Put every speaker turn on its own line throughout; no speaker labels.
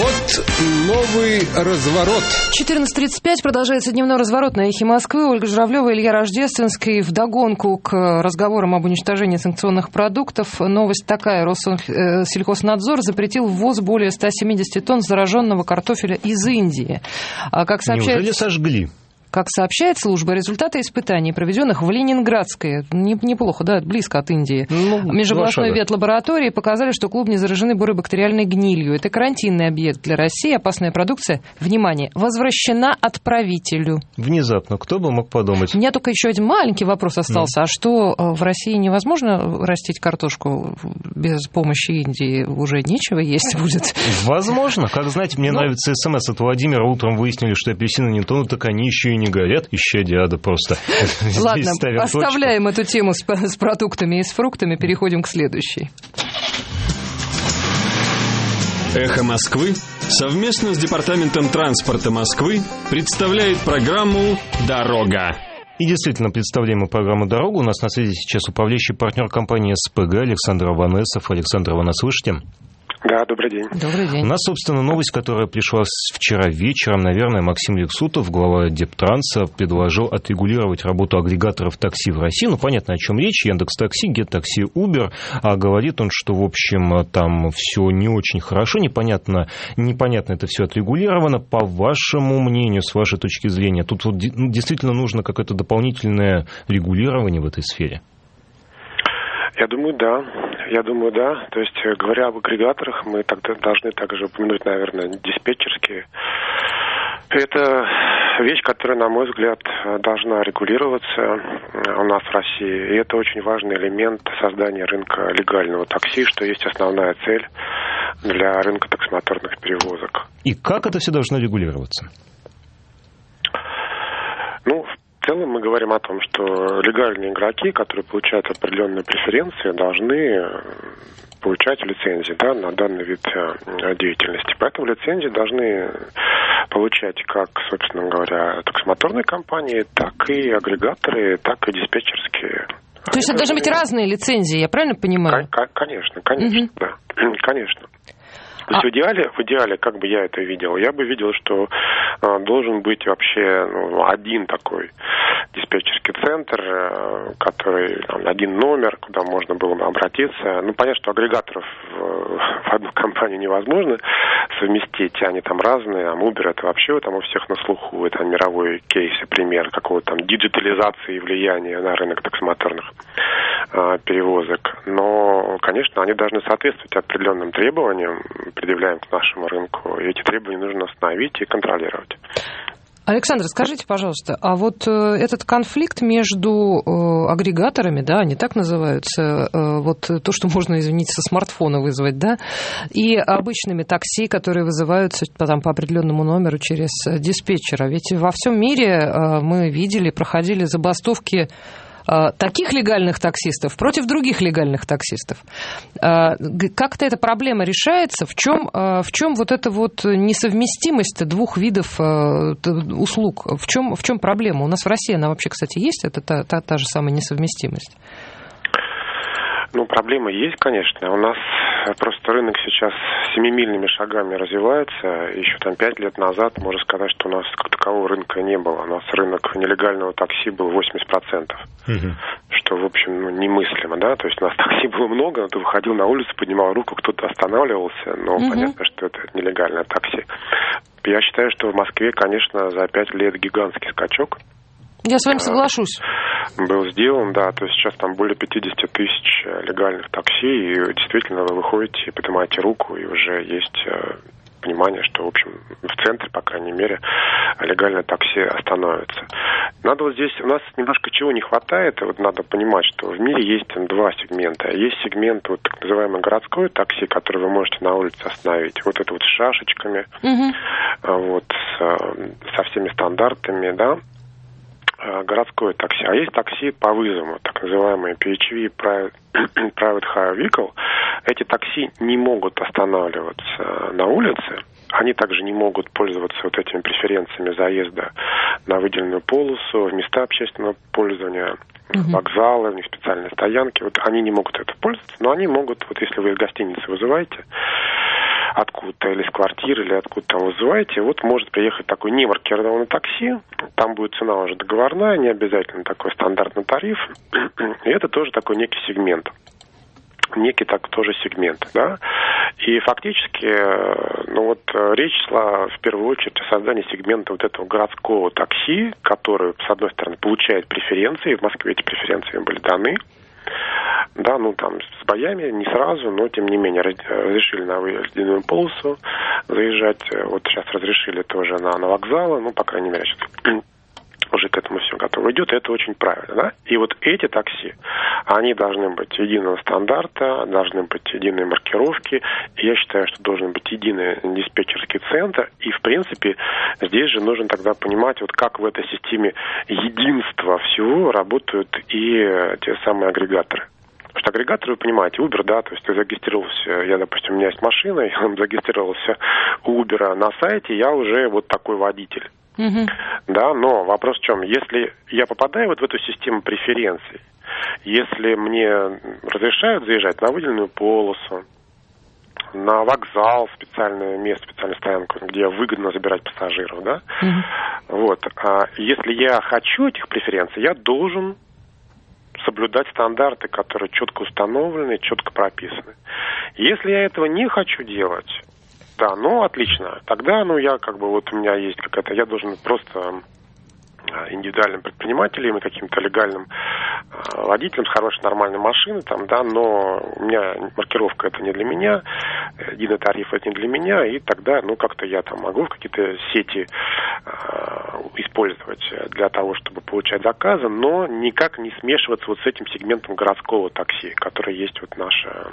Вот новый разворот.
14.35 продолжается дневной разворот на эхе Москвы. Ольга Журавлева, Илья Рождественский. Вдогонку к разговорам об уничтожении санкционных продуктов. Новость такая. Россельхознадзор запретил ввоз более 170 тонн зараженного картофеля из Индии.
А как сообщает... Неужели сожгли?
Как сообщает служба, результаты испытаний, проведенных в Ленинградской, неплохо, да, близко от Индии, ну, межобластной ветлаборатории, показали, что клубни заражены буробактериальной гнилью. Это карантинный объект для России. Опасная продукция, внимание, возвращена отправителю.
Внезапно, кто бы мог подумать?
У меня только еще один маленький вопрос остался. Mm. А что, э, в России невозможно растить картошку без помощи Индии? Уже нечего есть будет?
Возможно. Как знаете, мне ну... нравится смс от Владимира. Утром выяснили, что апельсины не тонут, так они еще и не горят, ища диада просто.
Ладно, оставляем эту тему с, с продуктами и с фруктами, переходим к следующей.
Эхо Москвы совместно с Департаментом транспорта Москвы представляет программу «Дорога».
И действительно, представляем мы программу «Дорогу». У нас на связи сейчас управляющий партнер компании СПГ Александр Аванесов. Александр, вы нас слышите?
Да, добрый день.
Добрый день.
У нас, собственно, новость, которая пришла вчера вечером. Наверное, Максим Лексутов, глава Дептранса, предложил отрегулировать работу агрегаторов такси в России. Ну, понятно, о чем речь. Яндекс Такси, Геттакси, Uber. А говорит он, что, в общем, там все не очень хорошо, непонятно, непонятно это все отрегулировано. По вашему мнению, с вашей точки зрения, тут вот ну, действительно нужно какое-то дополнительное регулирование в этой сфере?
Я думаю, да. Я думаю, да. То есть, э, говоря об агрегаторах, мы тогда должны также упомянуть, наверное, диспетчерские. Это вещь, которая, на мой взгляд, должна регулироваться э, у нас в России. И это очень важный элемент создания рынка легального такси, что есть основная цель для рынка таксомоторных перевозок.
И как это все должно регулироваться?
В целом мы говорим о том, что легальные игроки, которые получают определенные преференции, должны э, получать лицензии да, на данный вид э, деятельности. Поэтому лицензии должны получать как, собственно говоря, таксомоторные компании, так и агрегаторы, так и диспетчерские.
То есть это должны быть разные лицензии, я правильно понимаю?
Конечно, конечно, угу. да, конечно. То есть а... в идеале, в идеале, как бы я это видел, я бы видел, что э, должен быть вообще ну, один такой диспетчерский центр, э, который там, один номер, куда можно было бы обратиться. Ну, понятно, что агрегаторов в, в одну компанию невозможно совместить, они там разные, а Uber это вообще там у всех на слуху, это мировой кейс и пример какого-то там диджитализации и влияния на рынок таксомоторных э, перевозок. Но, конечно, они должны соответствовать определенным требованиям, предъявляем к нашему рынку. И эти требования нужно остановить и контролировать.
Александр, скажите, пожалуйста, а вот э, этот конфликт между э, агрегаторами, да, они так называются, э, вот то, что можно, извините, со смартфона вызвать, да, и обычными такси, которые вызываются там, по определенному номеру через диспетчера. Ведь во всем мире мы видели, проходили забастовки таких легальных таксистов против других легальных таксистов. Э, как-то эта проблема решается? В чем, э, в чем вот эта вот несовместимость двух видов услуг? В чем, в чем проблема? У нас в России она вообще, кстати, есть, это та, та, та же самая несовместимость.
Ну, проблема есть, конечно. У нас просто рынок сейчас семимильными шагами развивается. Еще там пять лет назад, можно сказать, что у нас как такового рынка не было. У нас рынок нелегального такси был 80%. Угу. Что, в общем, ну, немыслимо, да. То есть у нас такси было много, но ты выходил на улицу, поднимал руку, кто-то останавливался, но угу. понятно, что это нелегальное такси. Я считаю, что в Москве, конечно, за пять лет гигантский скачок.
Я с вами соглашусь.
Был сделан, да. То есть сейчас там более 50 тысяч э, легальных такси, и действительно вы выходите, поднимаете руку, и уже есть э, понимание, что, в общем, в центре, по крайней мере, легальное такси остановится. Надо вот здесь, у нас немножко чего не хватает, и вот надо понимать, что в мире есть два сегмента. Есть сегмент вот так называемый городской такси, который вы можете на улице остановить. Вот это вот с шашечками, угу. вот, с, со всеми стандартами, да. Э, городское такси, а есть такси по вызову, так называемые PHV Private Hire Vehicle. Эти такси не могут останавливаться на улице, они также не могут пользоваться вот этими преференциями заезда на выделенную полосу, в места общественного пользования, угу. вокзалы, у них специальные стоянки. Вот они не могут это пользоваться, но они могут, вот если вы из гостиницы вызываете, откуда-то или с квартиры, или откуда там вызываете, вот может приехать такой немаркированное такси, там будет цена уже договорная, не обязательно такой стандартный тариф, и это тоже такой некий сегмент. Некий так тоже сегмент, да, и фактически, э, ну вот э, речь шла в первую очередь о создании сегмента вот этого городского такси, который, с одной стороны, получает преференции, в Москве эти преференции были даны, да, ну там с боями не сразу, но тем не менее разрешили на выездную полосу заезжать. Вот сейчас разрешили тоже на, на вокзалы, ну, по крайней мере, сейчас уже к этому все готово идет, и это очень правильно. Да? И вот эти такси, они должны быть единого стандарта, должны быть единые маркировки. И я считаю, что должен быть единый диспетчерский центр. И, в принципе, здесь же нужно тогда понимать, вот как в этой системе единства всего работают и те самые агрегаторы. Потому что агрегаторы, вы понимаете, Uber, да, то есть ты зарегистрировался, я, допустим, у меня есть машина, я зарегистрировался у Uber на сайте, я уже вот такой водитель. Угу. Да, но вопрос в чем? Если я попадаю вот в эту систему преференций, если мне разрешают заезжать на выделенную полосу, на вокзал, специальное место, специальную стоянку, где выгодно забирать пассажиров, да, угу. вот, а если я хочу этих преференций, я должен соблюдать стандарты, которые четко установлены, четко прописаны. Если я этого не хочу делать, да, ну отлично. Тогда, ну я как бы вот у меня есть какая-то, я должен просто а, индивидуальным предпринимателем и каким-то легальным э, водителем с хорошей нормальной машиной, там, да, но у меня маркировка это не для меня, единый тариф это не для меня, и тогда, ну, как-то я там могу какие-то сети э, использовать для того, чтобы получать заказы, но никак не смешиваться вот с этим сегментом городского такси, который есть вот наша,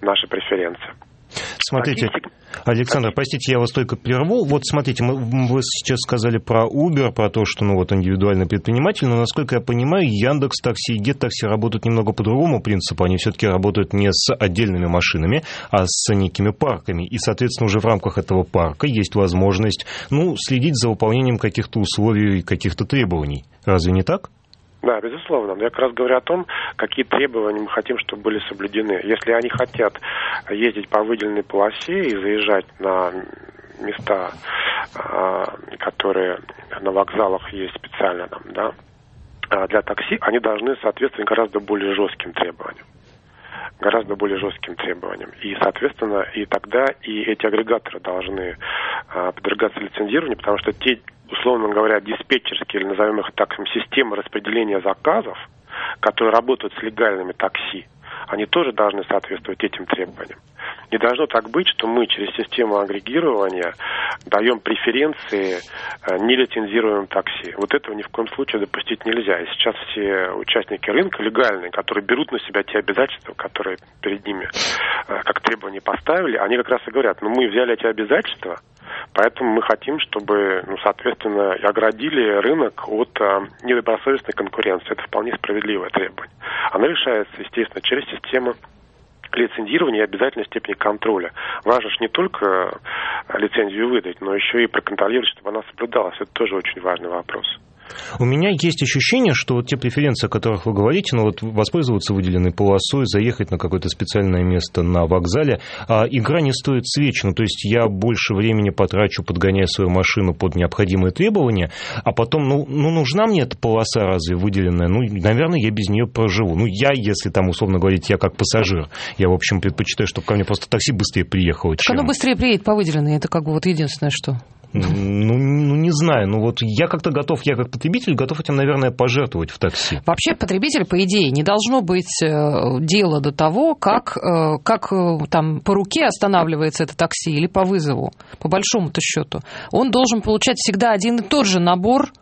наша преференция.
Смотрите, Александр, простите, я вас только прерву. Вот смотрите, мы, вы сейчас сказали про Uber, про то, что ну вот индивидуальный предприниматель, но насколько я понимаю, Яндекс Такси и Гет Такси работают немного по другому принципу. Они все-таки работают не с отдельными машинами, а с некими парками. И, соответственно, уже в рамках этого парка есть возможность ну, следить за выполнением каких-то условий и каких-то требований. Разве не так?
Да, безусловно. Но я как раз говорю о том, какие требования мы хотим, чтобы были соблюдены. Если они хотят ездить по выделенной полосе и заезжать на места, а, которые на вокзалах есть специально нам, да, а, для такси, они должны соответствовать гораздо более жестким требованиям гораздо более жестким требованиям. И, соответственно, и тогда и эти агрегаторы должны а, подвергаться лицензированию, потому что те условно говоря, диспетчерские, или назовем их так, системы распределения заказов, которые работают с легальными такси, они тоже должны соответствовать этим требованиям. Не должно так быть, что мы через систему агрегирования даем преференции э, нелицензируемым такси. Вот этого ни в коем случае допустить нельзя. И сейчас все участники рынка легальные, которые берут на себя те обязательства, которые перед ними э, как требования поставили, они как раз и говорят, ну мы взяли эти обязательства, Поэтому мы хотим, чтобы, ну, соответственно, оградили рынок от э, недобросовестной конкуренции. Это вполне справедливое требование. Оно решается, естественно, через систему лицензирования и обязательной степени контроля. Важно же не только э, лицензию выдать, но еще и проконтролировать, чтобы она соблюдалась. Это тоже очень важный вопрос.
У меня есть ощущение, что вот те преференции, о которых вы говорите, ну вот воспользоваться выделенной полосой, заехать на какое-то специальное место на вокзале, а игра не стоит свеч. Ну, то есть я больше времени потрачу, подгоняя свою машину под необходимые требования, а потом, ну, ну нужна мне эта полоса разве выделенная? Ну, наверное, я без нее проживу. Ну, я, если там, условно говорить, я как пассажир, я, в общем, предпочитаю, чтобы ко мне просто такси быстрее приехало. Так
чем... оно быстрее приедет по выделенной, это как бы вот единственное, что...
Ну, ну, не знаю. Ну, вот я как-то готов, я как потребитель готов этим, наверное, пожертвовать в такси.
Вообще, потребитель, по идее, не должно быть э, дела до того, как, э, как э, там по руке останавливается это такси или по вызову, по большому-то счету. Он должен получать всегда один и тот же набор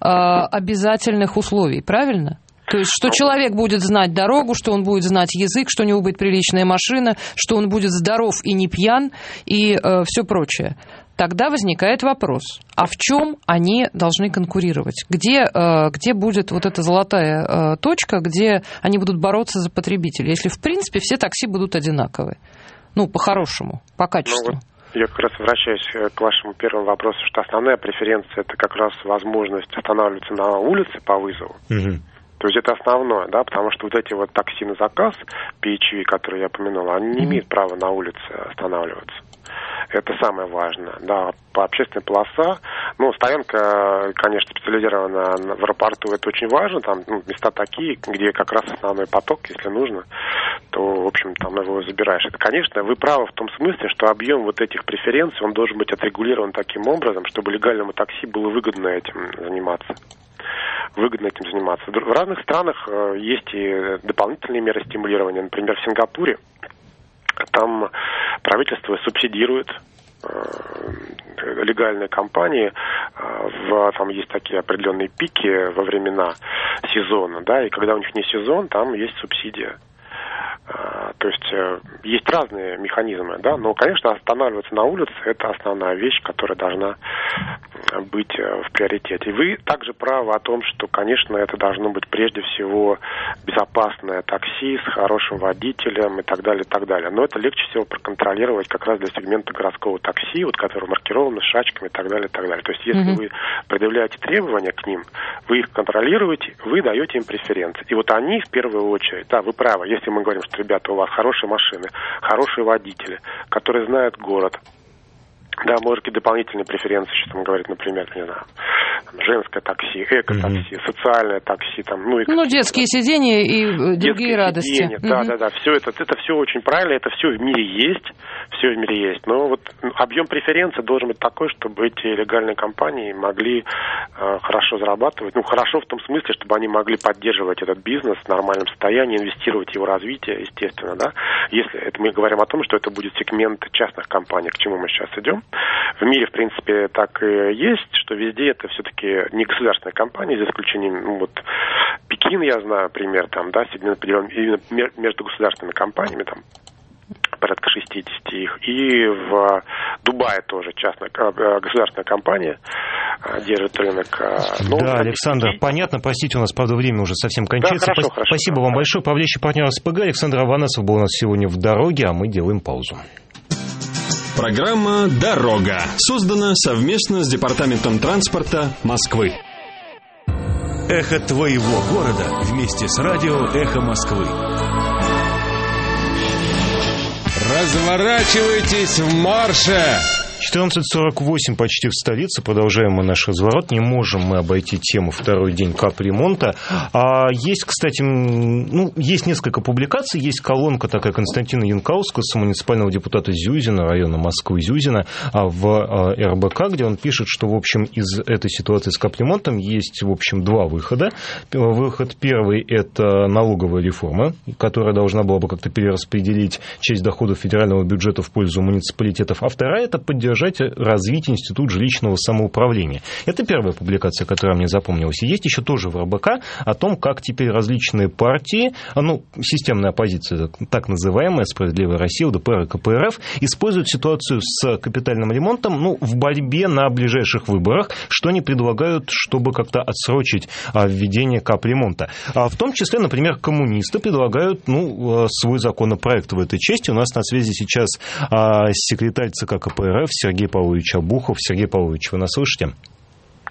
обязательных условий, правильно? То есть, что человек будет знать дорогу, что он будет знать язык, что у него будет приличная машина, что он будет здоров и не пьян и э, все прочее тогда возникает вопрос, а в чем они должны конкурировать? Где, э, где будет вот эта золотая э, точка, где они будут бороться за потребителей, если, в принципе, все такси будут одинаковые? Ну, по-хорошему, по качеству.
Ну, вот. Я как раз возвращаюсь э, к вашему первому вопросу, что основная преференция это как раз возможность останавливаться на улице по вызову. Угу. То есть это основное, да, потому что вот эти вот такси на заказ, PHV, которые я упомянул, они не имеют права на улице останавливаться. Это самое важное. Да, по общественной полоса. Ну, стоянка, конечно, специализирована в аэропорту, это очень важно. Там ну, места такие, где как раз основной поток, если нужно, то, в общем, там его забираешь. Это, конечно, вы правы в том смысле, что объем вот этих преференций, он должен быть отрегулирован таким образом, чтобы легальному такси было выгодно этим заниматься выгодно этим заниматься. В разных странах э, есть и дополнительные меры стимулирования. Например, в Сингапуре там правительство субсидирует э, легальные компании, э, в, там есть такие определенные пики во времена сезона, да, и когда у них не сезон, там есть субсидия. А, то есть э, есть разные механизмы, да, но, конечно, останавливаться на улице – это основная вещь, которая должна быть э, в приоритете. Вы также правы о том, что, конечно, это должно быть прежде всего безопасное такси с хорошим водителем и так далее, и так далее. Но это легче всего проконтролировать как раз для сегмента городского такси, вот, который маркирован шашками и так далее, и так далее. То есть если mm-hmm. вы предъявляете требования к ним, вы их контролируете, вы даете им преференции. И вот они в первую очередь, да, вы правы, если мы говорим, что, ребята, у вас хорошие машины, хорошие водители, которые знают город, да, может, какие дополнительные преференции, что там говорит, например, не знаю, женское такси, эко-такси, mm-hmm. социальное такси, там,
ну, и ну детские сидения и э, другие детские радости. Сидения,
mm-hmm. Да, да, да, все это, это все очень правильно, это все в мире есть, все в мире есть, но вот объем преференций должен быть такой, чтобы эти легальные компании могли э, хорошо зарабатывать, ну, хорошо в том смысле, чтобы они могли поддерживать этот бизнес в нормальном состоянии, инвестировать в его развитие, естественно, да, если это мы говорим о том, что это будет сегмент частных компаний, к чему мы сейчас идем, в мире, в принципе, так и есть, что везде это все-таки не государственная компания, за исключением, ну, вот, Пекин, я знаю, пример, там, да, именно между государственными компаниями, там, порядка 60 их. И в Дубае тоже частная э, государственная компания э, держит рынок.
Э, ну, да, Александр, и... понятно, простите, у нас, правда, время уже совсем кончается. Да, хорошо, Спасибо хорошо, вам большое. Правляющий партнер СПГ Александр Аванасов был у нас сегодня в дороге, а мы делаем паузу.
Программа «Дорога» создана совместно с Департаментом транспорта Москвы.
Эхо твоего города вместе с радио «Эхо Москвы».
Разворачивайтесь в марше!
14.48 почти в столице. Продолжаем мы наш разворот. Не можем мы обойти тему второй день капремонта. А есть, кстати, ну, есть несколько публикаций. Есть колонка такая Константина Янкаускаса, муниципального депутата Зюзина, района Москвы Зюзина, а в а, РБК, где он пишет, что, в общем, из этой ситуации с капремонтом есть, в общем, два выхода. Выход первый – это налоговая реформа, которая должна была бы как-то перераспределить часть доходов федерального бюджета в пользу муниципалитетов. А вторая – это поддержка поддержать развитие института жилищного самоуправления. Это первая публикация, которая мне запомнилась. И есть еще тоже в РБК о том, как теперь различные партии, ну, системная оппозиция, так называемая, Справедливая Россия, ЛДПР и КПРФ, используют ситуацию с капитальным ремонтом ну, в борьбе на ближайших выборах, что они предлагают, чтобы как-то отсрочить а, введение капремонта. А в том числе, например, коммунисты предлагают ну, свой законопроект в этой части. У нас на связи сейчас а, секретарь ЦК КПРФ Сергей Павлович Абухов. Сергей Павлович, вы нас слышите?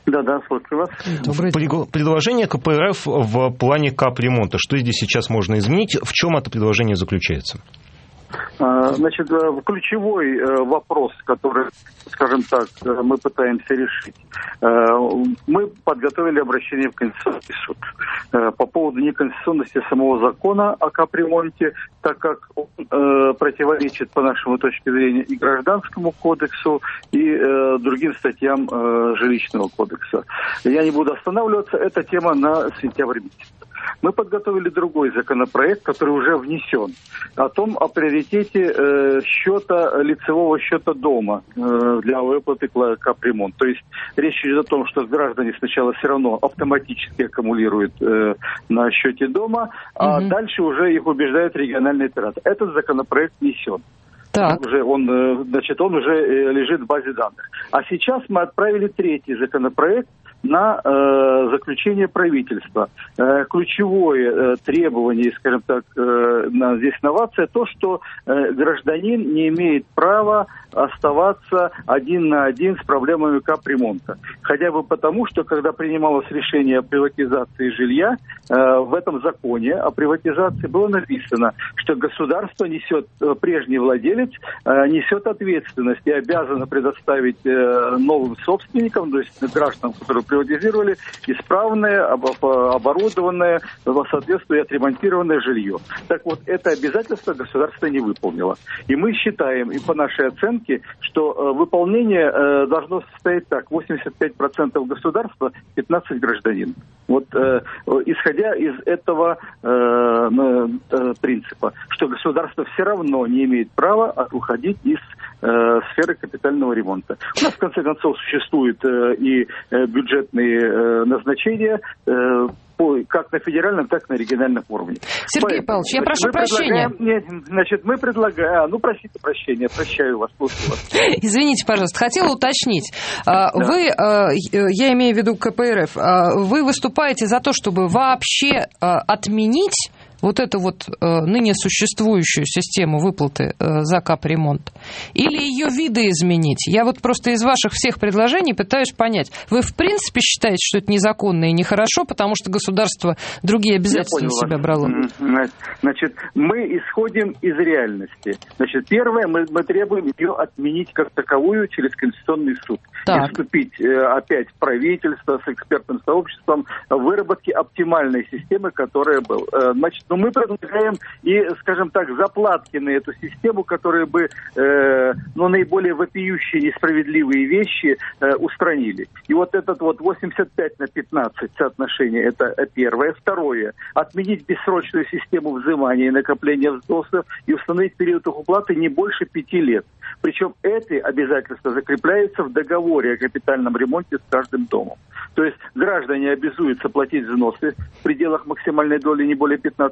Да, да, слушаю вас.
Добрый Предложение КПРФ в плане капремонта. Что здесь сейчас можно изменить? В чем это предложение заключается?
А, значит, э, ключевой э, вопрос, который, скажем так, э, мы пытаемся решить. Мы подготовили обращение в Конституционный суд по поводу неконституционности самого закона о капремонте, так как он противоречит, по нашему точке зрения, и Гражданскому кодексу, и другим статьям Жилищного кодекса. Я не буду останавливаться, эта тема на сентябрь месяц. Мы подготовили другой законопроект, который уже внесен, о том, о приоритете э, счета, лицевого счета дома э, для выплаты капремонт. То есть речь идет о том, что граждане сначала все равно автоматически аккумулируют э, на счете дома, а угу. дальше уже их убеждает региональный оператор. Этот законопроект внесен. Так. Уже он, э, значит, он уже э, лежит в базе данных. А сейчас мы отправили третий законопроект на э, заключение правительства. Э, ключевое э, требование, скажем так, э, на, здесь новация, то, что э, гражданин не имеет права оставаться один на один с проблемами капремонта. Хотя бы потому, что когда принималось решение о приватизации жилья, э, в этом законе о приватизации было написано, что государство несет, э, прежний владелец владелец несет ответственность и обязан предоставить новым собственникам, то есть гражданам, которые приватизировали, исправное, оборудованное, в соответствии отремонтированное жилье. Так вот, это обязательство государство не выполнило. И мы считаем, и по нашей оценке, что выполнение должно состоять так, 85% государства, 15 гражданин. Вот исходя из этого принципа, что государство все равно не имеет права уходить из э, сферы капитального ремонта. У нас, в конце концов, существуют э, и э, бюджетные э, назначения э, как на федеральном, так и на региональном уровне.
Сергей Поэтому, Павлович, я прошу прощения.
Нет, значит, мы предлагаем... А, ну, простите прощения, прощаю вас, слушаю вас.
Извините, пожалуйста, хотела уточнить. А, да. Вы, а, я имею в виду КПРФ, вы выступаете за то, чтобы вообще отменить вот эту вот э, ныне существующую систему выплаты э, за капремонт? Или ее виды изменить? Я вот просто из ваших всех предложений пытаюсь понять. Вы в принципе считаете, что это незаконно и нехорошо, потому что государство другие обязательства на себя брало?
Значит, мы исходим из реальности. Значит, первое, мы, мы требуем ее отменить как таковую через Конституционный суд. Так. И вступить э, опять в правительство с экспертным сообществом в выработке оптимальной системы, которая была. Э, значит, но мы предлагаем и, скажем так, заплатки на эту систему, которые бы э, ну, наиболее вопиющие несправедливые вещи э, устранили. И вот этот вот 85 на 15 соотношение, это первое. Второе, отменить бессрочную систему взимания и накопления взносов и установить период их уплаты не больше пяти лет. Причем эти обязательства закрепляются в договоре о капитальном ремонте с каждым домом. То есть граждане обязуются платить взносы в пределах максимальной доли не более 15%,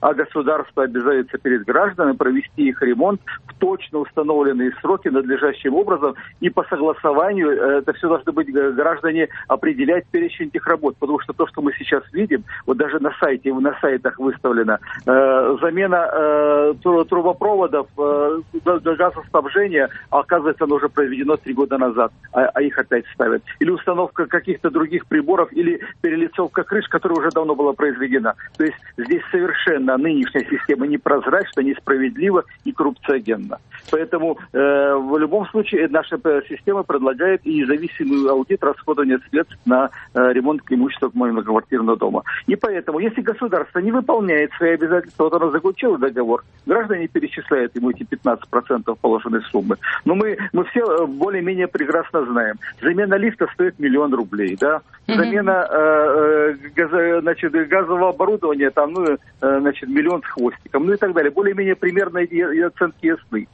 а государство обязуется перед гражданами провести их ремонт в точно установленные сроки надлежащим образом и по согласованию э, это все должны быть граждане определять перечень этих работ, потому что то, что мы сейчас видим, вот даже на сайте, на сайтах выставлено, э, замена э, трубопроводов, э, газоснабжения, а оказывается, оно уже произведено три года назад, а, а их опять ставят. Или установка каких-то других приборов, или перелицовка крыш, которая уже давно была произведена. То есть здесь совершенно нынешняя система непрозрачна, несправедлива и коррупциогенна. Поэтому э, в любом случае наша система предлагает и независимый аудит расходования средств на э, ремонт имущества многоквартирного дома. И поэтому, если государство не выполняет свои обязательства, вот оно заключило договор, граждане перечисляют ему эти 15% положенной суммы. Но мы, мы все э, более-менее прекрасно знаем. Замена лифта стоит миллион рублей, да? Замена э, э, газа, значит, газового оборудования там, ну, э, значит, миллион с хвостиком, ну и так далее. Более-менее примерно оценки ясны.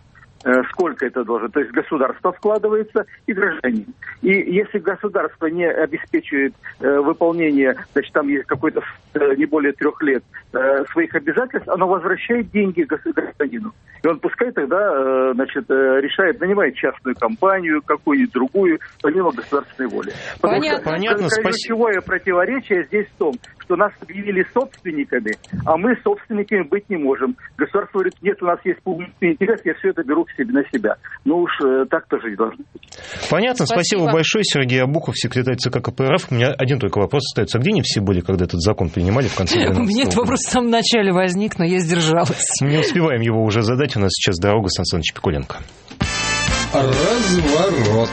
Э, сколько это должно. То есть государство вкладывается и гражданин. И если государство не обеспечивает э, выполнение, значит, там есть какой-то э, не более трех лет э, своих обязательств, оно возвращает деньги гражданину. И он пускай тогда, э, значит, э, решает, нанимает частную компанию, какую-нибудь другую, помимо государственной воли.
Понятно.
Потому что Понятно. ключевое противоречие здесь в том, что нас объявили собственниками, а мы собственниками быть не можем. Государство говорит, нет, у нас есть публичный интерес, я все это беру к себе на себя. Ну уж э, так тоже не должно быть.
Понятно, спасибо, спасибо большое. Сергей Абухов, секретарь ЦК КПРФ. У меня один только вопрос остается. А где они все были, когда этот закон принимали в конце 2012
У меня этот вопрос в самом начале возник, но я сдержалась.
Мы не успеваем его уже задать. У нас сейчас дорога Сан Саныч Пикуленко.
Разворот.